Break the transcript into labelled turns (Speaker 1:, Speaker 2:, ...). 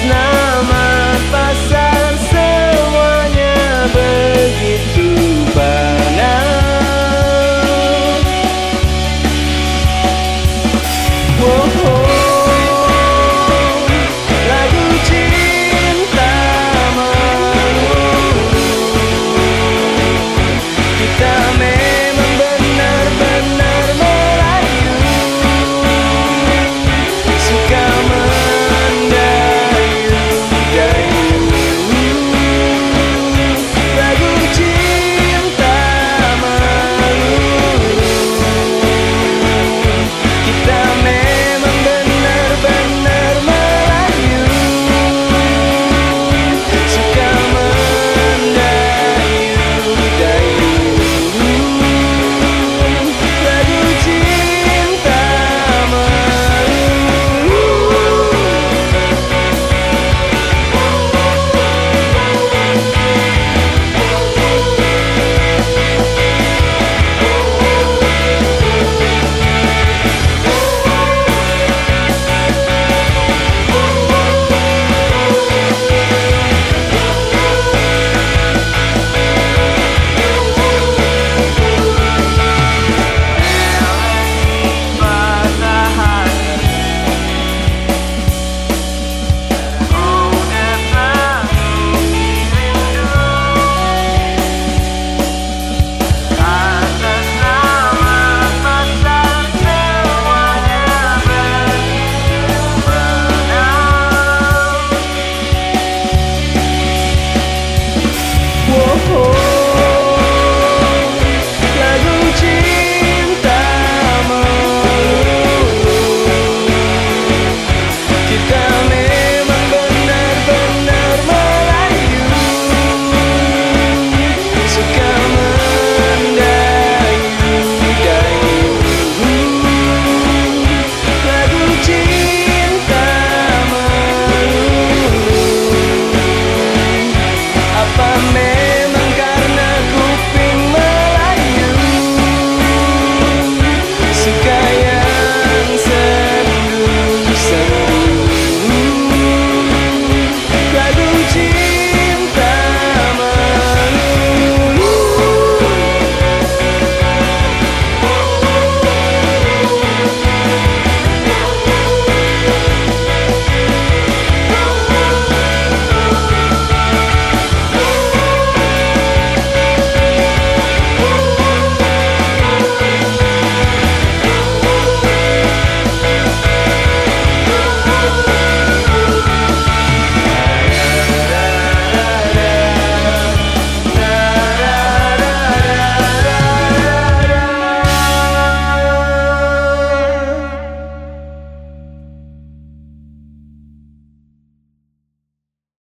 Speaker 1: last night.